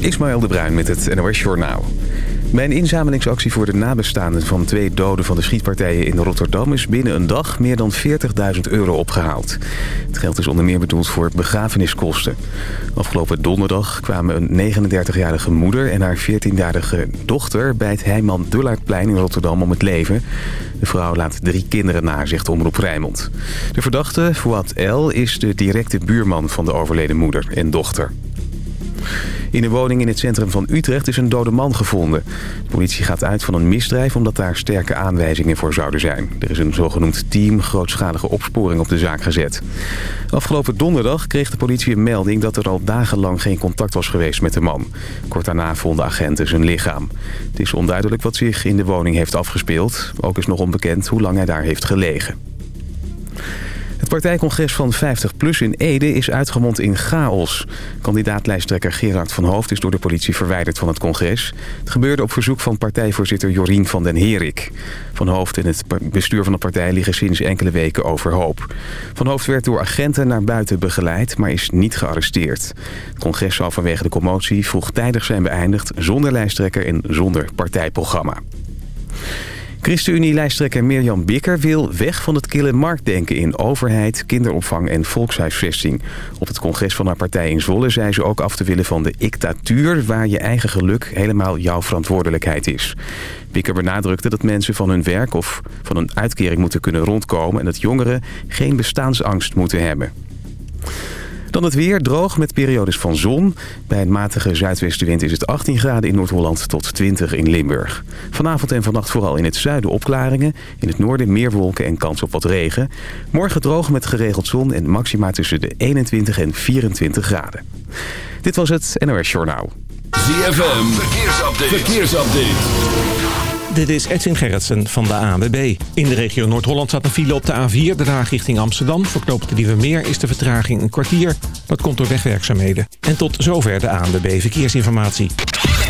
Ismaël de Bruin met het NOS Journaal. Bij een inzamelingsactie voor de nabestaanden van twee doden van de schietpartijen in Rotterdam... is binnen een dag meer dan 40.000 euro opgehaald. Het geld is onder meer bedoeld voor begrafeniskosten. Afgelopen donderdag kwamen een 39-jarige moeder en haar 14-jarige dochter... bij het Heijman Dullaardplein in Rotterdam om het leven. De vrouw laat drie kinderen na, zegt Omroep Rijnmond. De verdachte, Fouad El, is de directe buurman van de overleden moeder en dochter. In een woning in het centrum van Utrecht is een dode man gevonden. De politie gaat uit van een misdrijf omdat daar sterke aanwijzingen voor zouden zijn. Er is een zogenoemd team grootschalige opsporing op de zaak gezet. Afgelopen donderdag kreeg de politie een melding dat er al dagenlang geen contact was geweest met de man. Kort daarna vonden agenten zijn lichaam. Het is onduidelijk wat zich in de woning heeft afgespeeld. Ook is nog onbekend hoe lang hij daar heeft gelegen. Partijcongres van 50PLUS in Ede is uitgemond in chaos. Kandidaatlijsttrekker Gerard van Hoofd is door de politie verwijderd van het congres. Het gebeurde op verzoek van partijvoorzitter Jorien van den Herik. Van Hoofd en het bestuur van de partij liggen sinds enkele weken overhoop. Van Hoofd werd door agenten naar buiten begeleid, maar is niet gearresteerd. Het congres zal vanwege de commotie vroegtijdig zijn beëindigd... zonder lijsttrekker en zonder partijprogramma. ChristenUnie-lijsttrekker Mirjam Bikker wil weg van het kille marktdenken in overheid, kinderopvang en volkshuisvesting. Op het congres van haar partij in Zwolle zei ze ook af te willen van de dictatuur waar je eigen geluk helemaal jouw verantwoordelijkheid is. Bikker benadrukte dat mensen van hun werk of van een uitkering moeten kunnen rondkomen en dat jongeren geen bestaansangst moeten hebben. Dan het weer, droog met periodes van zon. Bij een matige zuidwestenwind is het 18 graden in Noord-Holland tot 20 in Limburg. Vanavond en vannacht vooral in het zuiden opklaringen. In het noorden meer wolken en kans op wat regen. Morgen droog met geregeld zon en maxima tussen de 21 en 24 graden. Dit was het NOS Journaal. ZFM, verkeersupdate. verkeersupdate. Dit is Edwin Gerritsen van de ANWB. In de regio Noord-Holland staat een file op de A4, de Haag richting Amsterdam. Voor knooppunt Nieuwe Meer is de vertraging een kwartier. Dat komt door wegwerkzaamheden. En tot zover de ANWB Verkeersinformatie.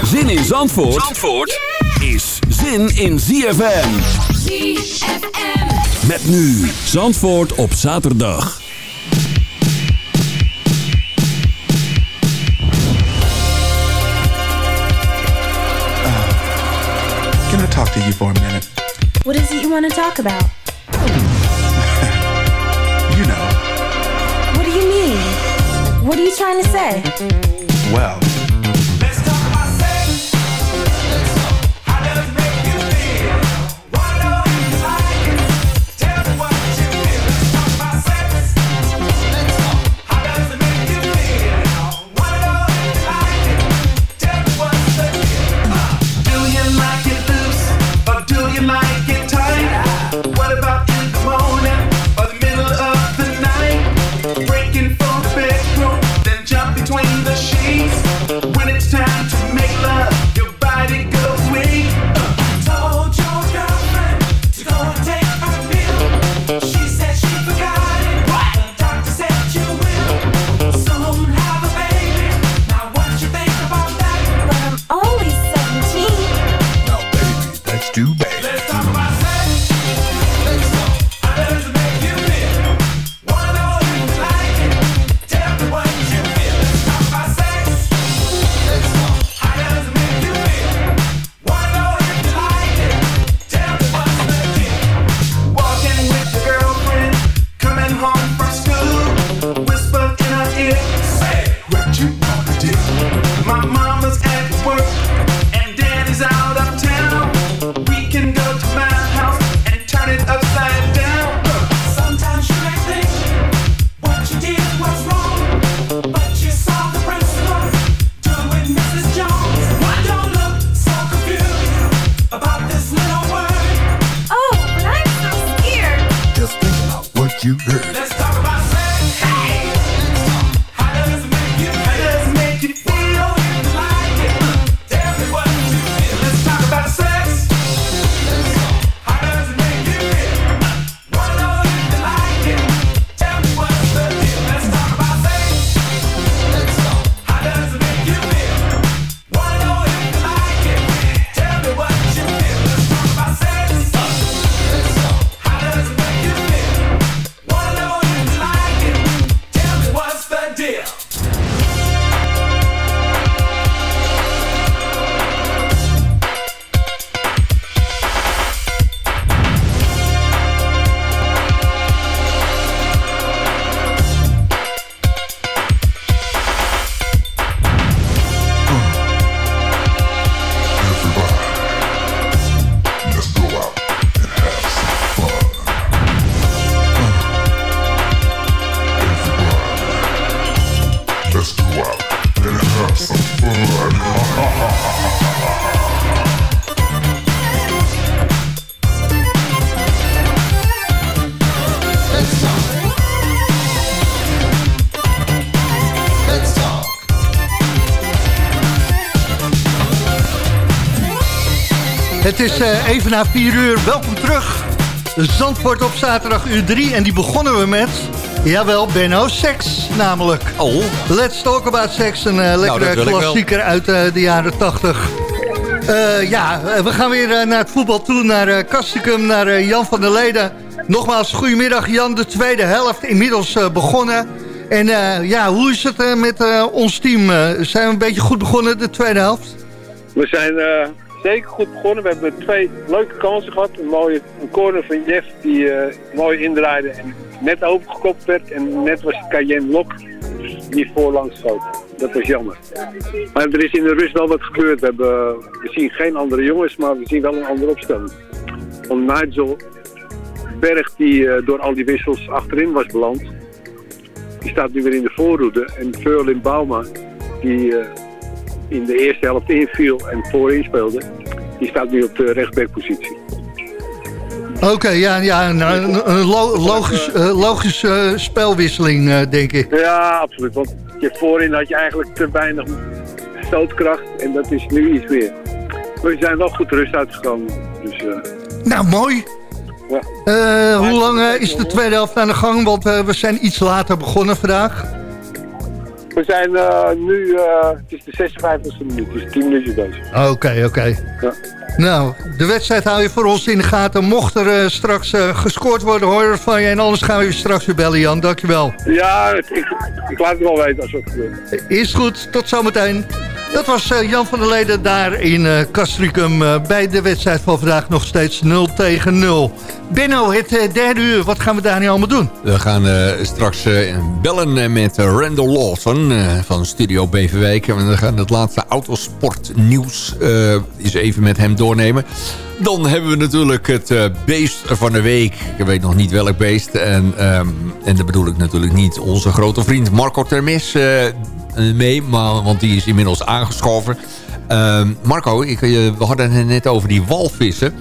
Zin in Zandvoort, Zandvoort is zin in ZFM. ZFM. Met nu Zandvoort op zaterdag. Talk to you for a minute. What is it you want to talk about? you know. What do you mean? What are you trying to say? Well, Het is eh, even na 4 uur. Welkom terug. Zandvoort op zaterdag uur 3. En die begonnen we met... Jawel, Benno, seks namelijk. Oh, Let's talk about sex. Een eh, dat lekkere klassieker uit eh, de jaren 80. Eh, ja, we gaan weer naar het voetbal toe. Naar eh Kastikum, naar eh, Jan van der Leden. Nogmaals, goedemiddag Jan. De tweede helft inmiddels begonnen. En eh, ja, hoe is het met eh, ons team? Zijn we een beetje goed begonnen de tweede helft? We zijn eh, zeker goed begonnen. We hebben twee leuke kansen gehad. Een mooie een corner van Jeff die eh, mooi indraaide en net opengekopt werd. En net was Cayenne Lok die voorlangs schoot. Dat was jammer. Maar er is in de rust wel wat gebeurd. We, zien geen andere jongens, maar we zien wel een andere opstelling. Van Nigel Berg die eh, door al die wissels achterin was beland. Die staat nu weer in de voorhoede. En Verlin Bauma die... eh, in de eerste helft inviel en voorin speelde, die staat nu op de rechtsbackpositie. Oké, ja, ja nou, een, een lo- logisch, eh, logische spelwisseling, eh, denk ik. Ja, absoluut. Want je voorin had je eigenlijk te weinig stootkracht en dat is nu iets meer. Maar we zijn wel goed rust uitgekomen. Dus eh, Nou, mooi. ja. Eh, hoe lang eh, is de tweede helft aan de gang? Want eh, we zijn iets later begonnen vandaag. We zijn eh, nu, eh, het is de 56e minuut, dus 10 minuten bezig. Oké, oké. Ja. Nou, de wedstrijd hou je voor ons in de gaten. Mocht er eh, straks gescoord worden, hoor van je. En anders gaan we je straks weer bellen, Jan. Dankjewel. Ja, ik, ik laat het wel weten als het gebeurt. Is goed, tot zometeen. Dat was eh, Jan van der Leden daar in eh Castricum. eh, bij de wedstrijd van vandaag nog steeds 0 tegen 0. Benno, het derde uur, wat gaan we daar nu allemaal doen? we gaan straks bellen met Randall Lawson van Studio Beverwijk. En we gaan het laatste autosportnieuws eens even met hem doornemen. Dan hebben we natuurlijk het beest van de week. Ik weet nog niet welk beest. En, ehm, en dat bedoel ik natuurlijk niet onze grote vriend Marco Termes mee. Maar, want die is inmiddels aangeschoven. Ehm, Marco, ik, eh, we hadden het net over die walvissen.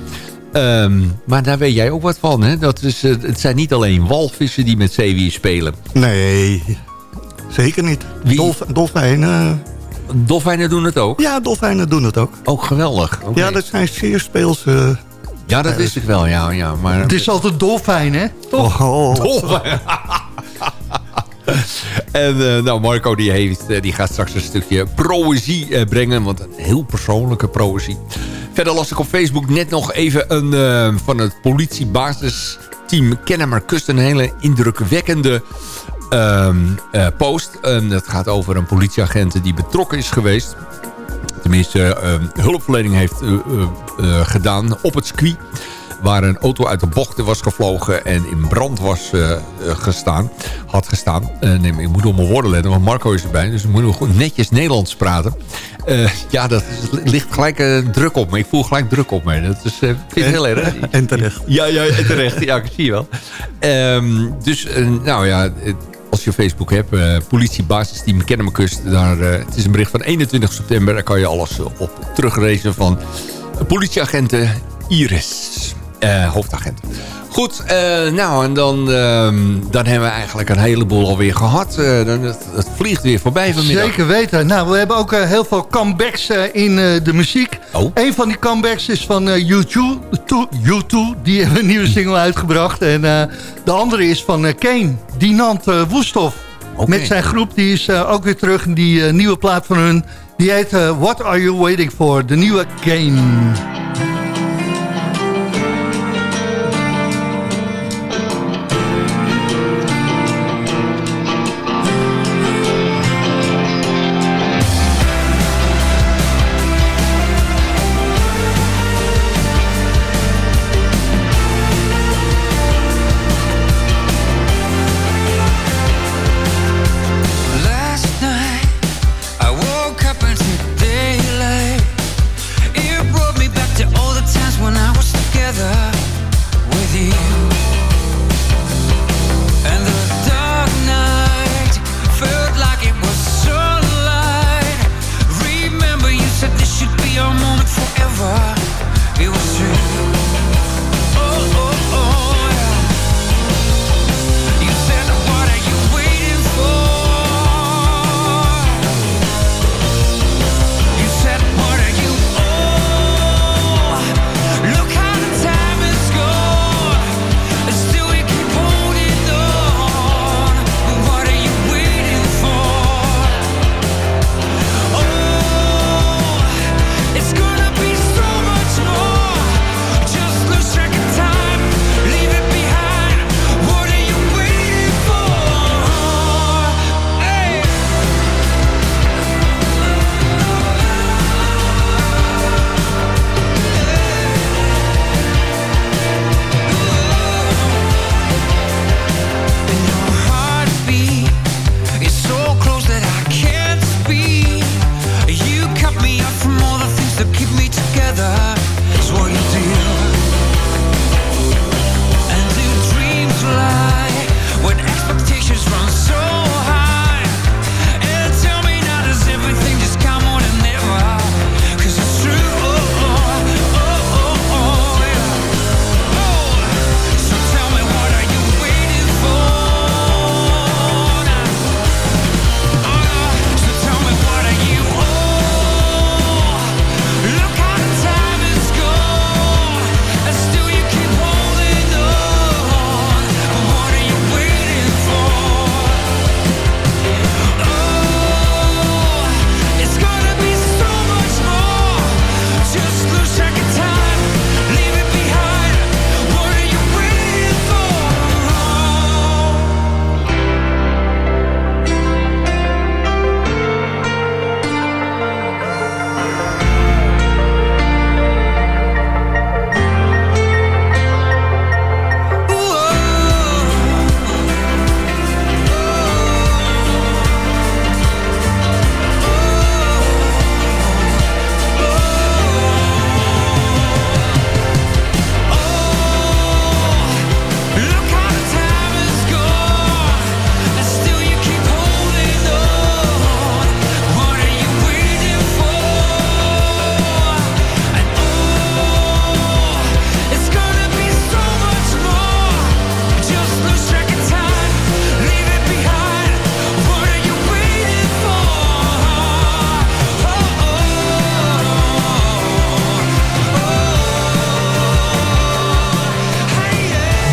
Ehm, maar daar weet jij ook wat van, hè? Dat is, eh, het zijn niet alleen walvissen die met zeewier spelen. Nee, zeker niet. Wie? Dolf, dolfijnen, Dolfijnen doen het ook? ja, dolfijnen doen het ook. Ook geweldig. Ja, dat zijn zeer speelse... ja, dat wist ik wel, ja. ja maar... Het is altijd dolfijn, hè? Oh, oh. Dolfijn. en eh, nou, Marco die, eh, die gaat straks een stukje proëzie eh, brengen. Want een heel persoonlijke proëzie. Verder las ik op Facebook net nog even een, van het politiebasisteam Kennemer Kust. Een hele indrukwekkende ehm, eh, post. Dat gaat over een politieagent die betrokken is geweest. Tenminste, ehm, hulpverlening heeft gedaan op het circuit waar een auto uit de bochten was gevlogen en in brand was eh, eh, gestaan, had gestaan. Eh, nee, ik moet op mijn woorden letten, want Marco is erbij. Dus ik moet nog goed netjes Nederlands praten. Ja, dat is- ligt gelijk druk op me. Ik voel gelijk druk op me. Dat is, vind ik heel erg. En terecht. Ja, ja, en terecht. Ja, ik zie je wel. Ehm, dus, nou ja, als je Facebook hebt, politiebasisteam Kennemerkust, daar, het is een bericht van 21 september. Daar kan je alles op teruglezen van politieagenten Iris, eh, hoofdagent. Goed, eh, nou en dan, ehm, dan hebben we eigenlijk een heleboel alweer gehad. Eh, dan, het, het vliegt weer voorbij vanmiddag. Zeker weten. Nou, we hebben ook heel veel comebacks in de muziek. Oh. Een van die comebacks is van U2, To- U2. Die hebben een nieuwe single uitgebracht. En de andere is van Kane, Dinant Woesthof. Oké. Met zijn groep, die is ook weer terug. Die nieuwe plaat van hun, die heet What Are You Waiting For? De nieuwe Kane.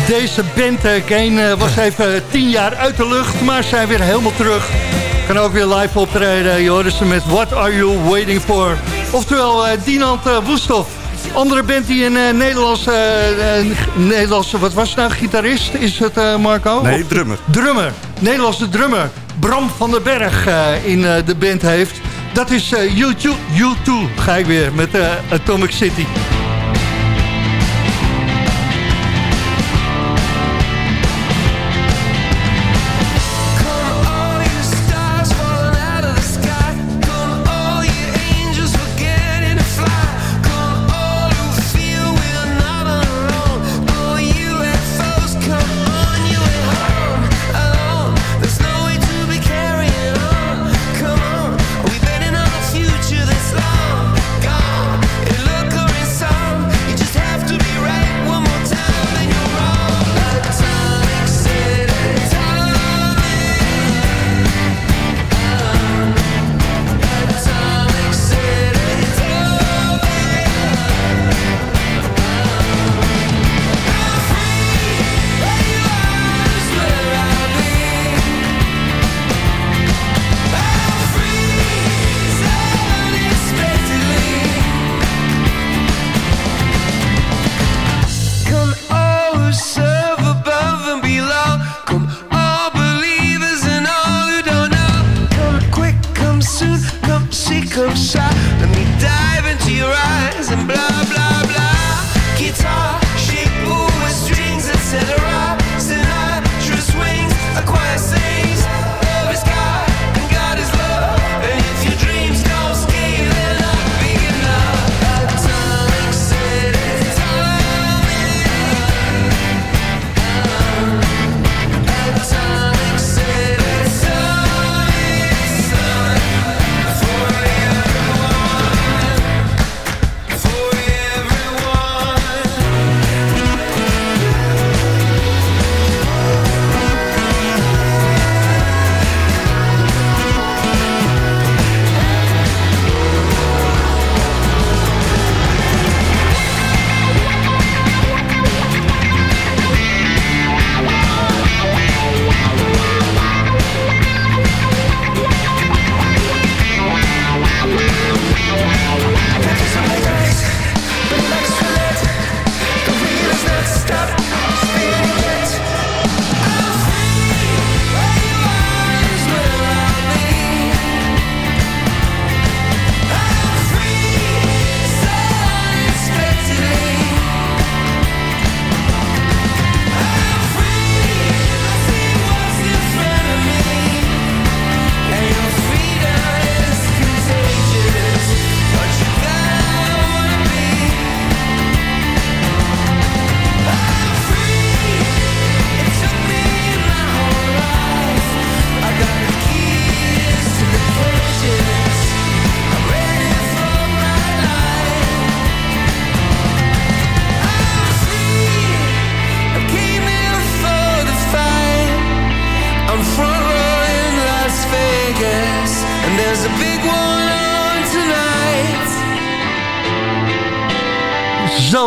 Deze band uh, Kane uh, was even tien jaar uit de lucht, maar zijn weer helemaal terug. Kan ook weer live optreden. Je hoorde ze met What Are You Waiting For? Oftewel uh, Dinant Woestof. Andere band die een Nederlandse, Nederlandse, wat was het nou, gitarist? Is het Marco? Nee, of, drummer. Drummer. Nederlandse drummer. Bram van den Berg in de band heeft. Dat is U2, U2. Ga ik weer met Atomic City.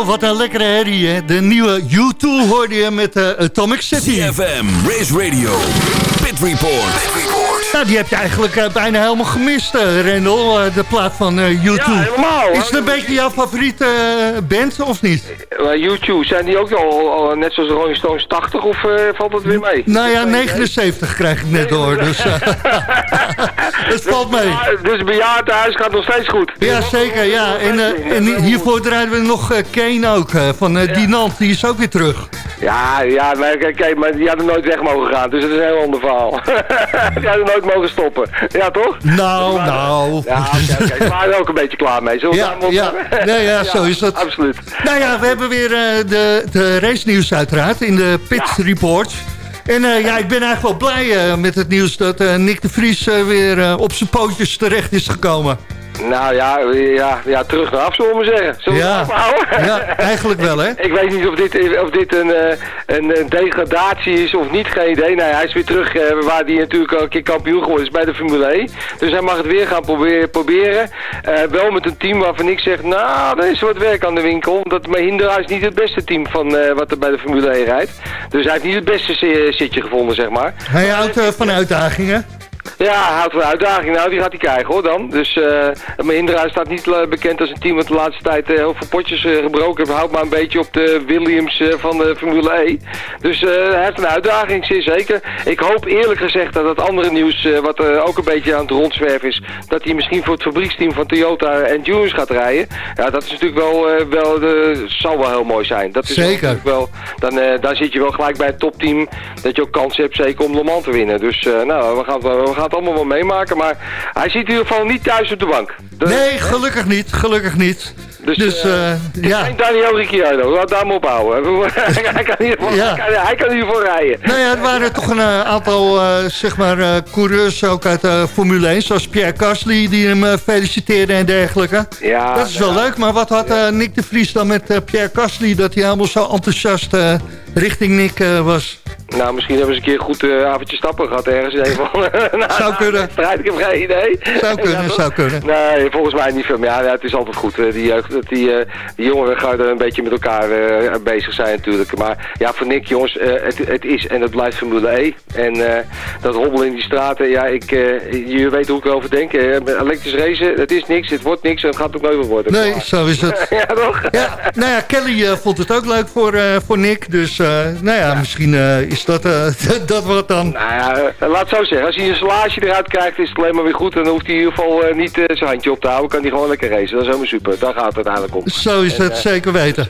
Wat een lekkere herrie, hè? De nieuwe U2 hoorde je met uh, Atomic City. CFM, Race Radio, Pit Report. Pit Report. Nou, die heb je eigenlijk uh, bijna helemaal gemist, uh, Rendel, uh, de plaat van U2. Ja, helemaal. Is het een beetje jouw favoriete band, of niet? U2, zijn die ook al, al, net zoals Rolling Stones 80, of valt dat weer mee? Nou ja, 79 krijg ik net door, dus het valt mee. Dus het bejaardenhuis gaat nog steeds goed. Ja, zeker, ja. En, en hiervoor draaien we nog Kane ook, van uh, Dinant, die is ook weer terug. Ja, ja maar, kijk, maar die hadden nooit weg mogen gaan, dus het is een heel ander verhaal. die hadden nooit mogen stoppen. Ja, toch? Nou, maar, nou. Ja, okay, er ook een beetje klaar mee. Zullen we ja, ja. Nee, ja, zo is dat. Absoluut. Nou ja, we hebben weer de, de race nieuws uiteraard in de Pit ja. Report. En uh, ja, ik ben eigenlijk wel blij uh, met het nieuws dat Nick de Vries weer op zijn pootjes terecht is gekomen. Nou ja, ja, ja terug naar af, zullen we maar zeggen. Zullen we Ja. afhouden? Ja, eigenlijk wel, hè? Ik weet niet of dit, of dit een, eh, een, een degradatie is of niet, geen idee. Nou, ja, hij is weer terug eh, waar hij natuurlijk al een keer kampioen geworden is bij de Formule 1. Dus hij mag het weer gaan proberen. proberen. Eh, wel met een team waarvan ik zeg, nou, er is wat werk aan de winkel. Omdat Mahindra is niet het beste team van wat er bij de Formule 1 rijdt. Dus hij heeft niet het beste zi- zitje gevonden, zeg maar. Hij houdt van uitdagingen. Ja, hij houdt van uitdaging. Nou, die gaat hij krijgen hoor dan. Dus eh Mahindra staat niet eh, bekend als een team dat de laatste tijd eh, heel veel potjes gebroken heeft. Houdt maar een beetje op de Williams van de Formule E. Dus hij heeft een uitdaging, zeer zeker. Ik hoop eerlijk gezegd dat het andere nieuws, wat ook een beetje aan het rondzwerven is, dat hij misschien voor het fabrieksteam van Toyota en Juniors gaat rijden. Ja, dat is natuurlijk wel, wel de, zal wel heel mooi zijn. Dat is Zeker. natuurlijk wel, dan, dan zit je wel gelijk bij het topteam dat je ook kans hebt zeker om Le Mans te winnen. Dus nou, we gaan, we gaan het allemaal wel meemaken. Maar hij zit in ieder geval niet thuis op de bank. Nee, gelukkig niet. Gelukkig niet. Dus, Dus, eh, eh, ja. Geen Daniel Ricciardo, laat daar maar op houden. hij, kan Ja. hij, kan, hij kan rijden. Nou ja, er waren toch een eh, aantal zeg maar, coureurs ook uit Formule 1. Zoals Pierre Gasly, die hem feliciteerde en dergelijke. Ja, dat is wel ja. leuk, maar wat had Nick de Vries dan met Pierre Gasly... dat hij helemaal zo enthousiast richting Nick eh, was? Nou, misschien hebben ze een keer een goed eh, avondje stappen gehad ergens in een van. nou, Zou kunnen. Strijd, ik heb geen idee. Zou kunnen, zou kunnen. Nee, volgens mij niet veel. Maar ja, het is altijd goed. eh, Die, jeugd, dat die, die jongeren gaan er een beetje met elkaar bezig zijn natuurlijk. Maar ja, voor Nick, jongens, het, het is en het blijft Formule E. En dat hobbelen in die straten, ja, ik, je weet hoe ik erover denk. elektrisch racen, het is niks, het wordt niks en het gaat ook nooit meer worden. Nee, zo is het. ja, toch? Ja, nou ja, Kelly vond het ook leuk voor, voor Nick. Dus nou ja, misschien eh, is dat, eh, dat wat dan. Nou ja, eh, laat het zo zeggen. Als hij een salage eruit krijgt, is het alleen maar weer goed. En dan hoeft hij in ieder geval eh, niet eh, zijn handje op te houden. Kan hij gewoon lekker racen. Dat is helemaal super. Daar gaat het uiteindelijk om. Zo is En, het, eh, zeker weten.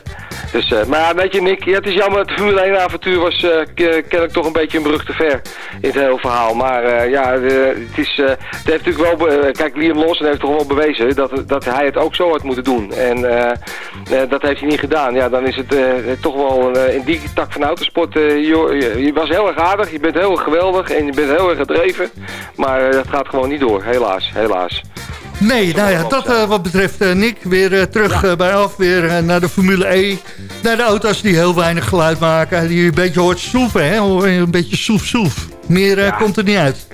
Dus, eh, maar weet je Nick, ja, het is jammer. Het Formule 1 avontuur was eh, kennelijk toch een beetje een brug te ver in het hele verhaal. Maar eh, ja, eh, het, is, eh, het heeft natuurlijk wel... eh, kijk, Liam Lawson heeft toch wel bewezen dat, dat hij het ook zo had moeten doen. En eh, eh, dat heeft hij niet gedaan. Ja, dan is het eh, toch wel eh, in die tak van autosport... eh, je, je was heel erg aardig, je bent heel erg geweldig en je bent heel erg gedreven. Maar eh, dat gaat gewoon niet door, helaas, helaas. Nee, nou ja, dat eh, wat betreft Nick. Weer terug bij af, weer naar de Formule E. Naar de auto's die heel weinig geluid maken. Die je een beetje hoort soeven, hè? Een beetje soef soef. Meer komt er niet uit.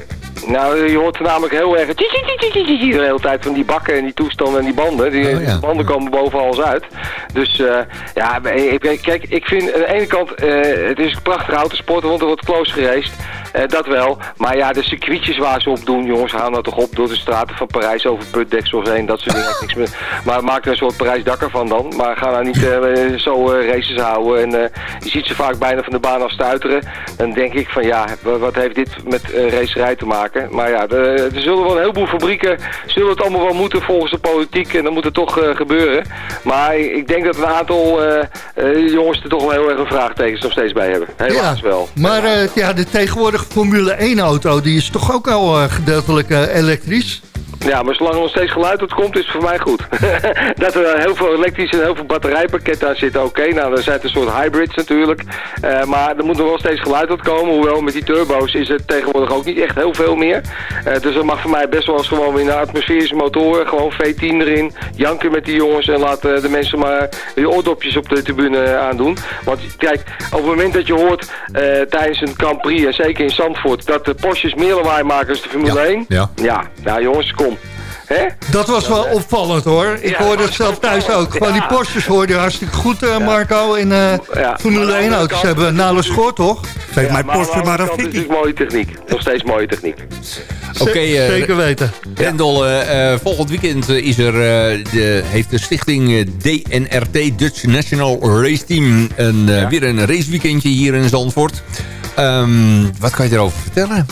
Nou, je hoort namelijk heel erg de hele tijd van die bakken en die toestanden en die banden. Die, Oh, ja. banden komen boven alles uit. Dus eh, ja, ik- kijk, ik vind aan de ene kant, eh, het is een prachtige autosport, want er wordt close geraced. Eh, dat wel. Maar ja, de circuitjes waar ze op doen, jongens, gaan nou toch op door de straten van Parijs over putdeksels heen, dat soort dingen. niks meer. Maar maak er een soort Parijs-Dakker van dan. Maar ga nou niet eh, zo eh, races houden. En eh, je ziet ze vaak bijna van de baan af stuiteren. Dan denk ik van ja, wa- wat heeft dit met eh, racerij te maken? Maar ja, er zullen wel een heleboel fabrieken, zullen het allemaal wel moeten volgens de politiek. En dan moet het toch eh, gebeuren. Maar ik ik denk dat een aantal eh, jongens er toch wel heel erg een vraagtekens nog steeds bij hebben. Helaas wel. Maar ja, de tegenwoordige Formule 1 auto, die is toch ook al gedeeltelijk elektrisch? Ja, maar zolang er nog steeds geluid uit komt, is het voor mij goed. dat er heel veel elektrische en heel veel batterijpakketten aan zitten, oké. Nou, dan zijn het een soort hybrids natuurlijk. Eh, maar er moet nog wel steeds geluid uit komen. Hoewel met die turbo's is het tegenwoordig ook niet echt heel veel meer. Eh, dus er mag voor mij best wel eens gewoon weer naar atmosferische motoren. Gewoon V10 erin. Janken met die jongens en laat eh, de mensen maar die oordopjes op de tribune aandoen. Want kijk, op het moment dat je hoort tijdens een Grand Prix, en zeker in Zandvoort, dat de Porsches meer lawaai maken als de Formule 1. ja. Ja, nou jongens, kom. Hè? Dat was wel opvallend hoor. Ik Ja, hoorde dat het zelf thuis ook. Gewoon die Ja. Porsches hoorde je hartstikke goed, eh, Marco. In eh Ja. Formule Maar aan de 1 andere auto's kant- hebben we nauwelijks gehoord, toch? Geef Ja, mij de Porsche maar een kant is mooie techniek. Nog steeds mooie techniek. Oké, eh, Zeker weten. Rendel, eh, volgend weekend is er, eh, de, heeft de stichting DNRT, Dutch National Race Team, een, eh, weer een raceweekendje hier in Zandvoort. Ehm, wat kan je erover vertellen?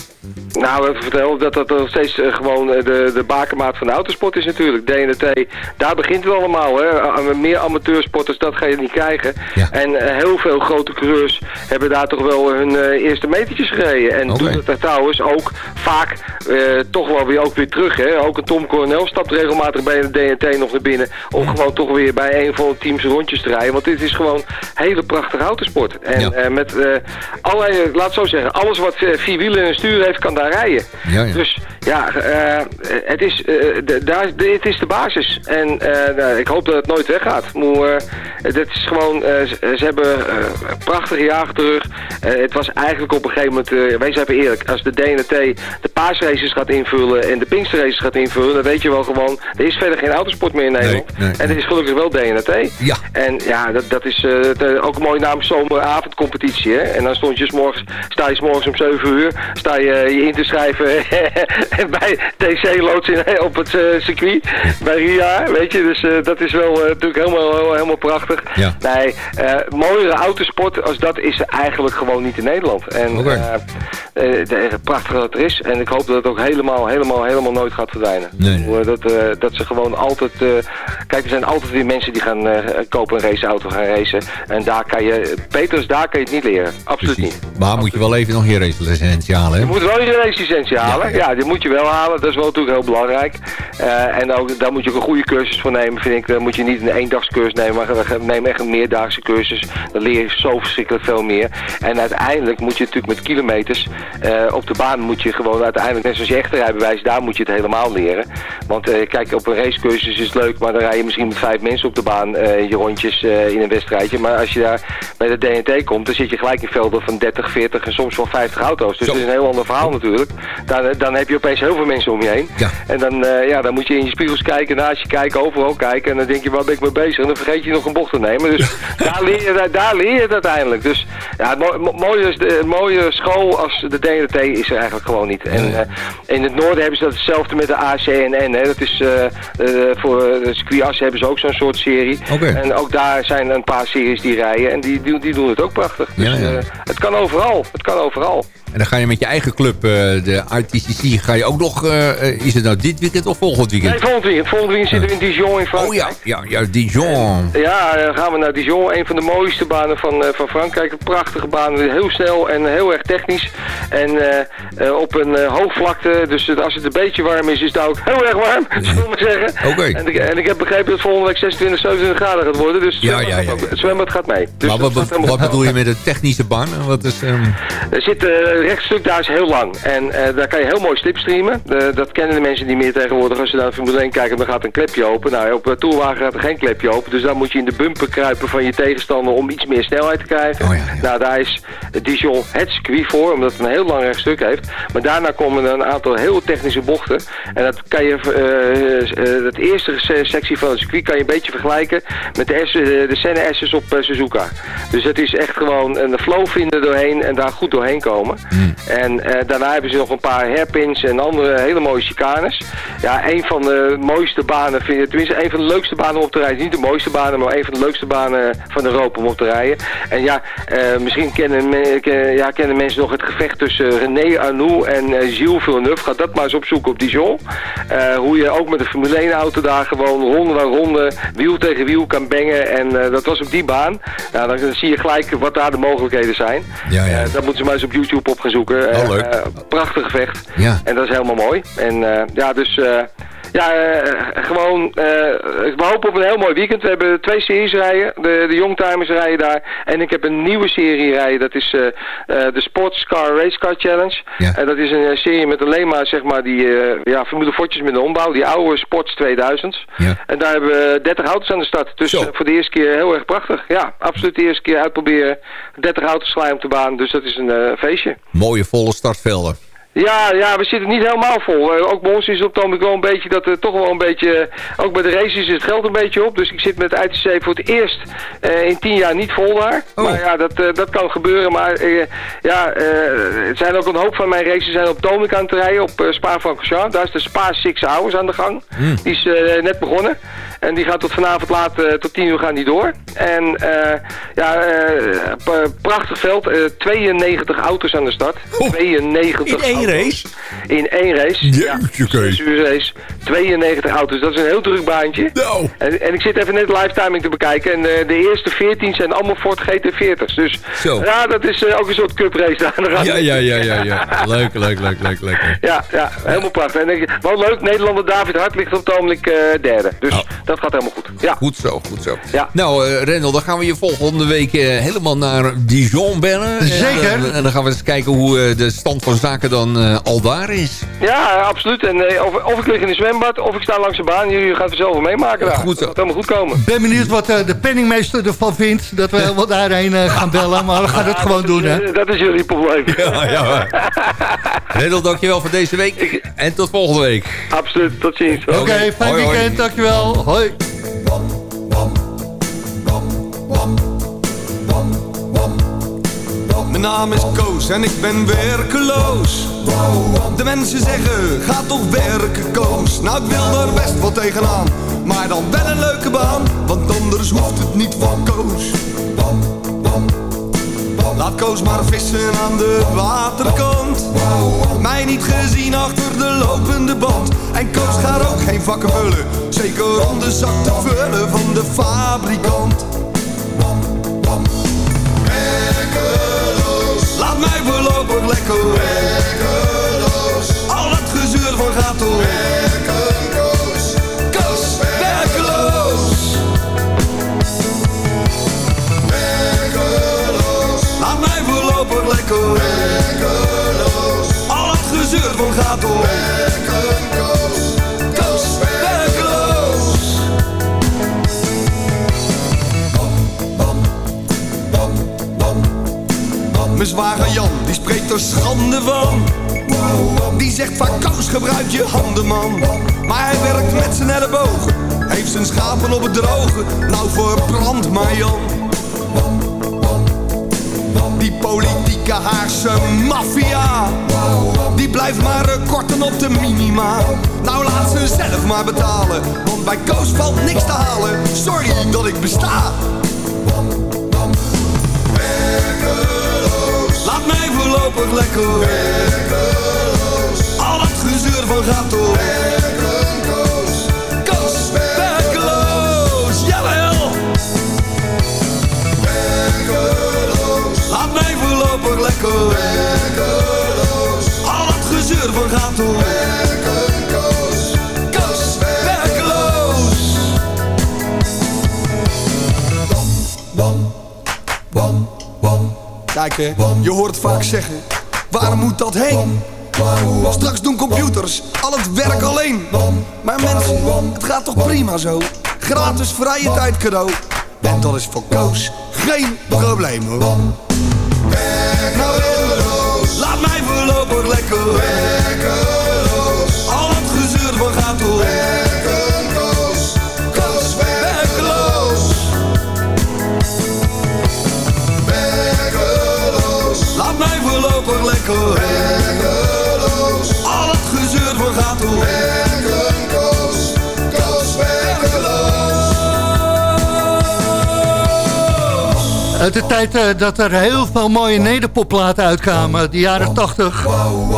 Nou, even vertellen dat dat nog steeds eh, gewoon eh, de, de bakermaat van de autosport is natuurlijk. DNT, daar begint het allemaal. Hè. Meer amateursporters, dat ga je niet krijgen. Ja. En eh, heel veel grote coureurs hebben daar toch wel hun eerste metertjes gereden. En doen het daar trouwens ook vaak eh, toch wel weer, ook weer terug. Hè. Ook een Tom Coronel stapt regelmatig bij de DNT nog naar binnen. Om gewoon toch weer bij een van de teams rondjes te rijden. Want dit is gewoon hele prachtige autosport. En Ja. eh, met eh, allerlei, laat het zo zeggen, alles wat vier wielen en stuur heeft kan daar rijden. Ja, ja. Dus ja, eh, het, is, eh, de, daar, het is de basis. En eh, nou, ik hoop dat het nooit weggaat. Maar, het is gewoon, ze, hebben eh, prachtige jaren terug. Het was eigenlijk op een gegeven moment, wees even eerlijk, als de DNT de paasraces gaat invullen en de Pinksterraces gaat invullen, dan weet je wel gewoon, er is verder geen autosport meer in Nederland. nee, En het is gelukkig wel DNT. Ja. En ja, dat, dat is ook een mooie naam, zomeravondcompetitie. Hè? En dan stond je 's morgens, sta je 's morgens om 7 uur, sta je je in te schrijven bij TC Loods in, op het eh, circuit, bij RIA, weet je. Dus eh, dat is wel eh, natuurlijk helemaal, helemaal, prachtig. Ja. Nee, eh mooiere autosport als dat is er eigenlijk gewoon niet in Nederland. En eh, eh, de- prachtig dat er is. En ik hoop dat het ook helemaal, helemaal, helemaal nooit gaat verdwijnen. Nee, eh, Dat, eh, dat ze gewoon altijd... eh, kijk, er zijn altijd weer mensen die gaan eh, kopen een raceauto, gaan racen. En daar kan je... Peters, daar kan je het niet leren. Absoluut niet. Maar moet je wel even nog je racelicentie halen, hè? Je moet wel je racelicentie halen. Ja, die moet je wel halen. Dat is wel natuurlijk heel belangrijk. Eh, en ook, daar moet je ook een goede cursus voor nemen, vind ik. Dan moet je niet een eendagscursus nemen, maar neem echt een meerdaagse cursus. Dan leer je zo verschrikkelijk veel meer. En uiteindelijk moet je natuurlijk met kilometers eh, op de baan moet je gewoon uiteindelijk, net zoals je echte rijbewijs, daar moet je het helemaal leren. Want eh, kijk, op een racecursus is het leuk, maar dan rij je misschien met vijf mensen op de baan je rondjes in een wedstrijdje. Maar als je daar bij de DNT komt, dan zit je gelijk in velden van 30, 40 en soms wel 50 auto's. Dus Zo. dat is een heel ander verhaal natuurlijk. Dan, dan heb je opeens heel veel mensen om je heen. Ja. En dan, eh, ja, dan moet je in je spiegels kijken, naast je kijken, overal kijken. En dan denk je, waar ben ik mee bezig? En dan vergeet je nog een bocht te nemen. Dus daar, leer je, daar, daar leer je het uiteindelijk. Dus ja, het mo- mo- mooie, is de, een mooie school als de DNT is er eigenlijk gewoon niet. En eh, in het noorden hebben ze dat hetzelfde met de ACNN. Hè. Dat is, eh, eh, voor de circuitassen hebben ze ook zo'n soort serie. En ook daar zijn een paar series die rijden. En die, die, die doen het ook prachtig. Dus Ja, ja. eh, het kan overal. Het kan overal. En dan ga je met je eigen club, eh, de ITCC, ga je ook nog... eh, eh, is het nou dit weekend of volgend weekend? Nee, volgend weekend. Volgend weekend zitten we in Dijon in Frankrijk. oh ja, ja, ja, Dijon. Ja, dan gaan we naar Dijon, een van de mooiste banen van, van Frankrijk. Een prachtige baan, heel snel en heel erg technisch. En op een hoogvlakte, dus als het een beetje warm is, is het ook heel erg warm, zullen we maar zeggen. Oké. En, ik- en ik heb begrepen dat volgende week 26, 27 graden gaat worden, dus het Ja, zwembad, ja, ja, ja. het zwembad gaat mee. Dus maar wat, wat, bedoel je met een technische baan? Wat is... ehm, Er zit rechtstuk daar is heel lang en eh, daar kan je heel mooi slipstreamen. Eh, dat kennen de mensen niet meer tegenwoordig. Als ze naar de Formule 1 kijken, dan gaat een klepje open. Nou, op een tourwagen gaat er geen klepje open. Dus dan moet je in de bumper kruipen van je tegenstander om iets meer snelheid te krijgen. Oh ja, ja. Nou, daar is Dijon het circuit voor, omdat het een heel lang rechtstuk heeft. Maar daarna komen er een aantal heel technische bochten. En dat kan je, eh, eh, het eerste se- sectie van het circuit kan je een beetje vergelijken met de, S, eh, de Senna S's op eh, Suzuka. Dus het is echt gewoon een flow vinden doorheen en daar goed doorheen komen. En eh, daarna hebben ze nog een paar hairpins en andere hele mooie chicanes. Ja, een van de mooiste banen, vind ik, tenminste een van de leukste banen om op te rijden. Niet de mooiste banen, maar een van de leukste banen van Europa om op te rijden. En ja, eh, misschien kennen, ken- ja, kennen mensen nog het gevecht tussen René Arnoux en eh, Gilles Villeneuve. Ga dat maar eens opzoeken op Dijon. Hoe je ook met een Formule 1 auto daar gewoon ronde na ronde, wiel tegen wiel kan bengen. En dat was op die baan. Nou, dan, dan zie je gelijk wat daar de mogelijkheden zijn. Ja, ja. Dat moeten ze maar eens op YouTube op gaan zoeken. Oh, Eh, leuk. eh, prachtig gevecht. Ja. En dat is helemaal mooi. En eh, ja, dus... ja, eh, gewoon, eh, we hopen op een heel mooi weekend. We hebben twee series rijden. De, de Youngtimers rijden daar. En ik heb een nieuwe serie rijden. Dat is eh, de Sports Car Race Car Challenge. Ja. En dat is een serie met alleen maar, zeg maar, die ja, Formule Fortjes met een ombouw. Die oude Sports 2000. Ja. En daar hebben we 30 auto's aan de start. Dus Zo. voor de eerste keer heel erg prachtig. Ja, absoluut de eerste keer uitproberen. 30 auto's slaan op de baan. Dus dat is een feestje. mooie volle startvelden. Ja, ja, we zitten niet helemaal vol. Eh, ook bij ons is het op het ogenblik wel een beetje dat er toch wel een beetje... eh, ook bij de races is het geld een beetje op. Dus ik zit met ITC voor het eerst eh, in tien jaar niet vol daar. Oh. Maar ja, dat, dat kan gebeuren. Maar ja, er zijn ook een hoop van mijn races zijn op Tomic aan het rijden. Op Spa-Francorchamps. Daar is de Spa Six Hours aan de gang. Die is net begonnen. En die gaat tot vanavond laat, tot 10 uur gaan die door. En ja, prachtig veld. Eh, 92 auto's aan de start. 92 In één race? In één race. ja. Jeetje. Zes uur race. 92 auto's. Dat is een heel druk baantje. Nou. En, en ik zit even net live timing te bekijken. En eh, de eerste 14 zijn allemaal Ford GT40's. Dus Zo. ja, dat is eh, ook een soort cup race daar. aan de rand. Ja, ja, ja, ja, ja. Leuk, leuk, leuk, leuk, leuk. Ja, ja, helemaal prachtig. En ik, wel leuk, Nederlander David Hart ligt op het ogenblik eh, derde. Dus Oh. dat gaat helemaal goed. Ja. Goed zo, goed zo. Ja. Nou, eh Rendel, dan gaan we je volgende week eh, helemaal naar Dijon bellen. Zeker. En, dan- en dan gaan we eens kijken hoe de stand van zaken dan dan eh, al daar is. Ja, absoluut. En eh, of, of ik lig in een zwembad, of ik sta langs de baan. Jullie gaan het zelf wel meemaken daar. Goed gaat helemaal goed komen. ben benieuwd wat eh, de penningmeester ervan vindt. Dat we wel daarheen gaan bellen. Maar we gaan het gewoon doen, hè. Dat is jullie probleem. Ja, ja. Rendel, dankjewel voor deze week. En tot volgende week. Absoluut, tot ziens. Oké, fijn Hoi, hoi. weekend. Dankjewel. Hoi. Mijn naam is Koos en ik ben werkeloos. De mensen zeggen, ga toch werken Koos. Nou, ik wil er best wel tegenaan. Maar dan wel een leuke baan, want anders hoeft het niet van Koos. Laat Koos maar vissen aan de waterkant. Mij niet gezien achter de lopende band. En Koos gaat ook geen vakken vullen. Zeker om de zak te vullen van de fabrikant. Voorlopig lekker werkeloos. Al dat gezeur van gaat door. Werkeloos. Koos, werkeloos. Werkeloos. Laat mij voorlopig lekker werkeloos. Al dat gezeur van gaat door. Mijn zwager Jan, die spreekt er schande van. Die zegt vaak Koos, gebruik je handen man. Maar hij werkt met zijn ellebogen. Heeft zijn schapen op het droge. Nou verbrand maar Jan. Die politieke Haarse maffia. Die blijft maar korten op de minima. Nou laat ze zelf maar betalen. Want bij Koos valt niks te halen. Sorry dat ik besta. Mij voorlopig lekker werkeloos. Al dat gezeur van gaat door. Je hoort vaak zeggen, waar moet dat heen? Straks doen computers al het werk alleen. Maar mensen, het gaat toch prima zo? Gratis vrije tijd cadeau. En dat is voor Koos geen probleem hoor. Laat mij voorlopig lekker werkeloos. Al het gezeur van gaat door. Voorlopig lekker werkeloos. Al het gezeur van gaat door. Werkeloos. Koos, werkeloos. Uit de tijd eh, dat er heel veel mooie nederpopplaten uitkwamen, de jaren 80.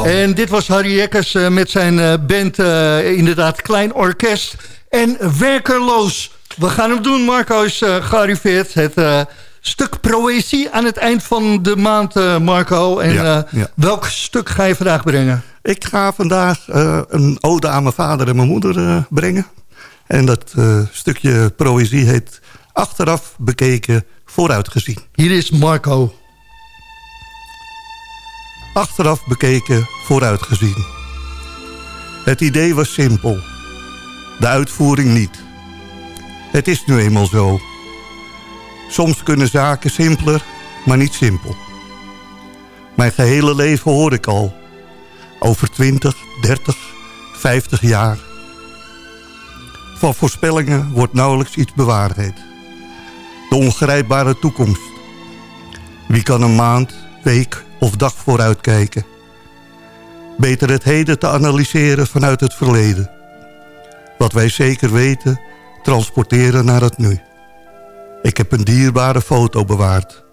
En dit was Harry Jekkers eh, met zijn eh, band, inderdaad, Klein Orkest. En Werkeloos. We gaan hem doen, Marco is gearriveerd. Het stuk proëzie aan het eind van de maand, eh, Marco. En Ja, eh, welk stuk ga je vandaag brengen? Ik ga vandaag eh, een ode aan mijn vader en mijn moeder brengen. En dat stukje proëzie heet Achteraf bekeken, vooruitgezien. Hier is Marco. Achteraf bekeken, vooruitgezien. Het idee was simpel. De uitvoering niet. Het is nu eenmaal zo. Soms kunnen zaken simpeler, maar niet simpel. Mijn gehele leven hoor ik al. Over 20, 30, 50 jaar. Van voorspellingen wordt nauwelijks iets bewaarheid. De ongrijpbare toekomst. Wie kan een maand, week of dag vooruitkijken? Beter het heden te analyseren vanuit het verleden. Wat wij zeker weten, transporteren naar het nu. Ik heb een dierbare foto bewaard.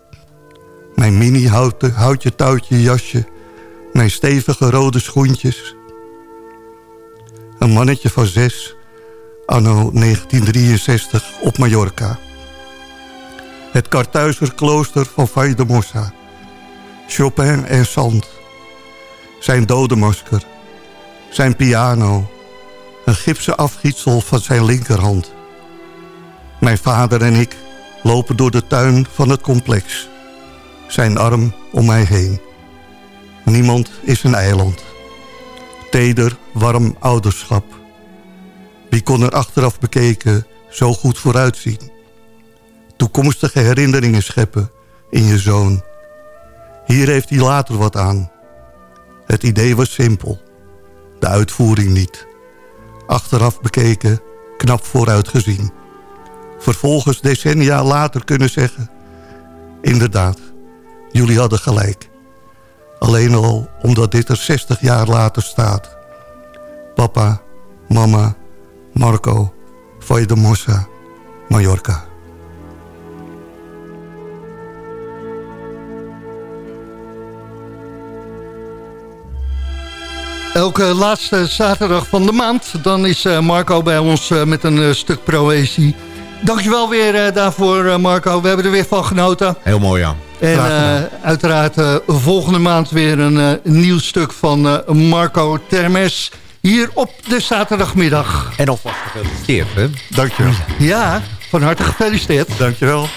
Mijn mini houtje touwtje jasje. Mijn stevige rode schoentjes. Een mannetje van zes, anno 1963 op Mallorca. Het Kartuizer klooster van Valdemossa. Chopin en Sand. Zijn dodemasker. Zijn piano. Een gipsen afgietsel van zijn linkerhand. Mijn vader en ik lopen door de tuin van het complex. Zijn arm om mij heen. Niemand is een eiland. Teder, warm ouderschap. Wie kon er achteraf bekeken zo goed vooruitzien? Toekomstige herinneringen scheppen in je zoon. Hier heeft hij later wat aan. Het idee was simpel. De uitvoering niet. Achteraf bekeken, knap vooruitgezien. Vervolgens decennia later kunnen zeggen... Inderdaad, jullie hadden gelijk. Alleen al omdat dit er 60 jaar later staat. Papa, mama, Marco, Mossa, Mallorca. Elke laatste zaterdag van de maand, dan is eh, Marco bij ons eh, met een eh, stuk proëzie. Dankjewel weer daarvoor, Marco. We hebben er weer van genoten. Heel mooi, ja. En uiteraard volgende maand weer een nieuw stuk van Marco Termes. Hier op de zaterdagmiddag. En alvast gefeliciteerd, hè? Dankjewel. Ja, van harte gefeliciteerd. Dankjewel.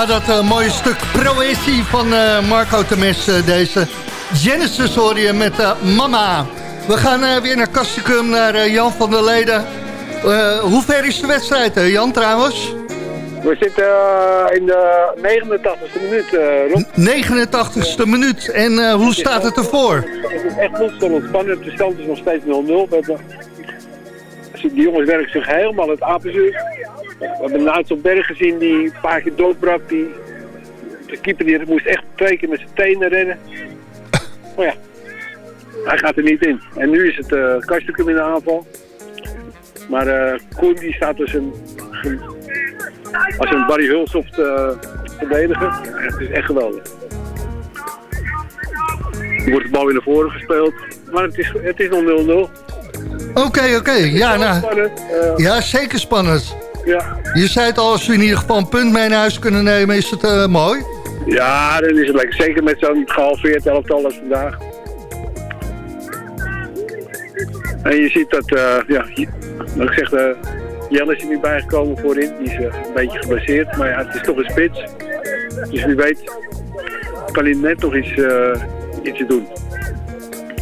Na dat uh, mooie stuk proëzie van uh, Marco Temes, uh, deze Genesis hoor je met Mama. We gaan weer naar Kastikum, naar Jan van der Leden. hoe ver is de wedstrijd, Jan, trouwens? We zitten in de 89ste minuut, Rob. 89ste minuut. En hoe staat het ervoor? Het is echt ontspannend. spannend. De stand is nog steeds 0-0. Die jongens werken zich helemaal het apenzuur. We hebben een aantal berg gezien die een paar keer doodbrak. Die, de keeper die moest echt twee keer met zijn tenen rennen. Maar ja, hij gaat er niet in. En nu is het uh, Kastukum in de aanval. Maar uh, Koen die staat dus een, als een Barry Hulsoft uh, verdediger. Het is echt geweldig. Er wordt de bal weer naar voren gespeeld. Maar het is, het is nog 0-0. Oké, okay, oké. Okay. Ja, nou, ja, zeker spannend. Ja. Je zei het al, als we in ieder geval een punt mee naar huis kunnen nemen, is het uh, mooi? Ja, dan is het lekker. Zeker met zo'n gehalveerd elftal als vandaag. En je ziet dat, uh, ja, wat ik zeg, uh, Jan is er nu bijgekomen voorin. Die is uh, een beetje geblesseerd, maar ja, het is toch een spits. Dus wie weet kan hij net nog iets, iets doen.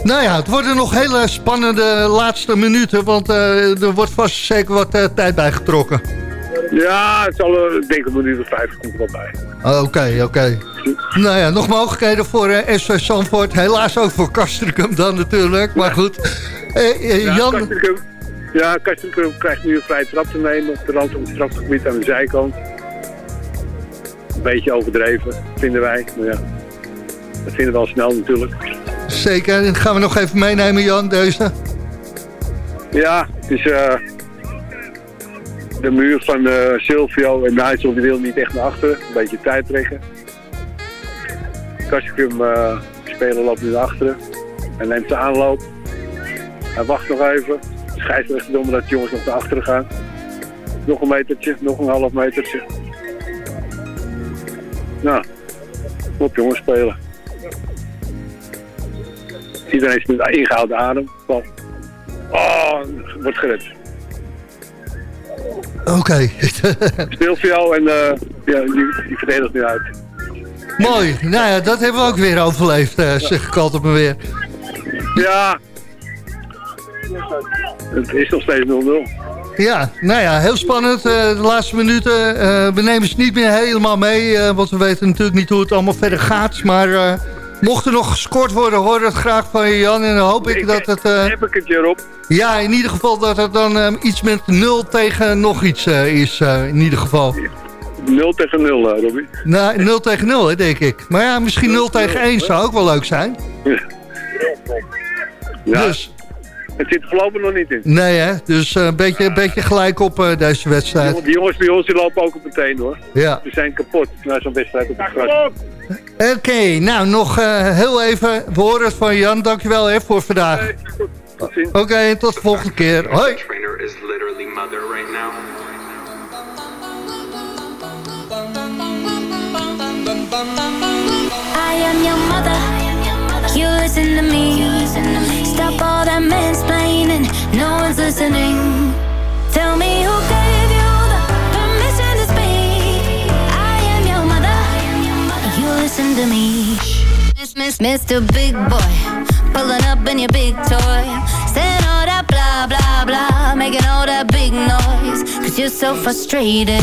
Nou ja, het worden nog hele spannende laatste minuten, want uh, er wordt vast zeker wat uh, tijd bijgetrokken. Ja, het zal, uh, ik denk een minuut of vijf komt er wel bij. Oké, oké. Okay. Nou ja, nog mogelijkheden voor uh, SV Zandvoort. Helaas ook voor Kastrikum dan natuurlijk, maar goed. ja, Jan... Ja, Kastrikum krijgt nu een vrije trap te nemen op de rand van het strafgebied aan de zijkant. Een beetje overdreven, vinden wij. Maar ja, dat vinden we al snel natuurlijk. Zeker. En gaan we nog even meenemen, Jan, deze? Ja, het is uh, de muur van uh, Silvio en Nigel die wil niet echt naar achteren. Een beetje tijd trekken. Kastikum uh, speler loopt nu naar achteren. En neemt de aanloop. Hij wacht nog even. De scheidsrechter wil dat de jongens nog naar achteren gaan. Nog een metertje, nog een half metertje. Nou, op jongens spelen. Iedereen is met ingehouden adem. Van, oh, wordt gered. Oké. Okay. Speelt voor jou en uh, ja, die, die verdedigt nu uit. Mooi. Nou ja, dat hebben we ook weer overleefd, uh, zeg ik altijd maar weer. Ja. Het is nog steeds 0-0. Ja, nou ja, heel spannend. Uh, de laatste minuten. Uh, we nemen ze niet meer helemaal mee. Uh, want we weten natuurlijk niet hoe het allemaal verder gaat. Maar Mocht er nog gescoord worden, hoor het graag van je, Jan. En dan hoop ik, ik dat het... Uh, heb ik het hierop. Ja, in ieder geval dat het dan um, iets met 0 tegen nog iets uh, is. Uh, in ieder geval. 0 tegen 0, uh, Robbie. Nou, 0 tegen 0, hè, denk ik. Maar ja, misschien 0 tegen 1 zou ook wel leuk zijn. Ja. Dus... Het zit er voorlopig nog niet in. Nee, hè? Dus een beetje, een beetje gelijk op uh, deze wedstrijd. Die jongens bij ons die lopen ook op meteen, hoor. Ja. Ze zijn kapot na zo'n wedstrijd op het gras. Oké, okay, nou nog uh, heel even. We horen het van Jan. Dankjewel hè, voor vandaag. Oké, okay, tot de volgende keer. Hoi. I am your mother. You listen to me. Stop all that mansplaining. No one's listening. Tell me who to me. Miss, miss, Mr. Big Boy. Pulling up in your big toy. Saying all that blah, blah, blah. Making all that big noise. Cause you're so frustrated.